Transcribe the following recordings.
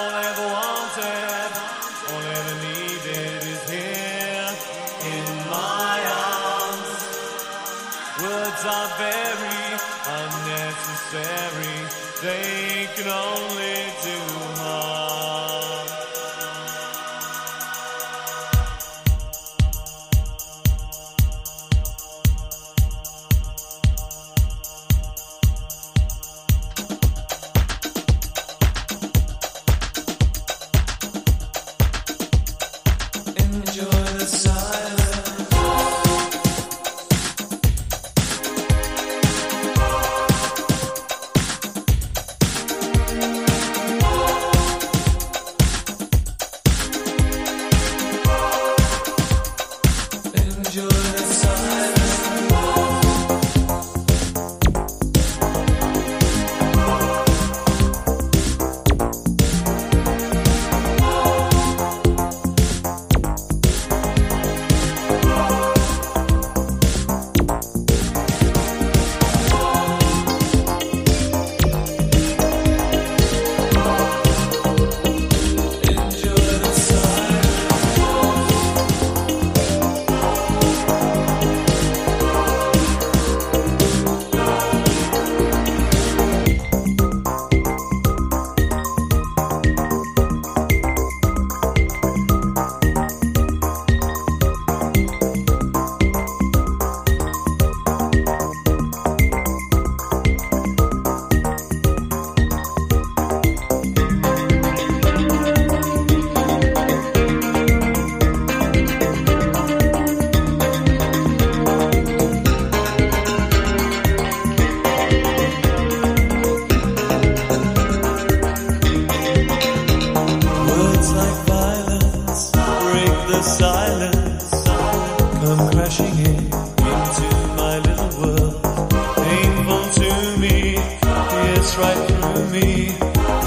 All I ever wanted, all I ever needed is here in my arms. Words are very unnecessary, they can only good.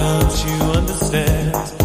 Don't you understand?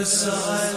السعادة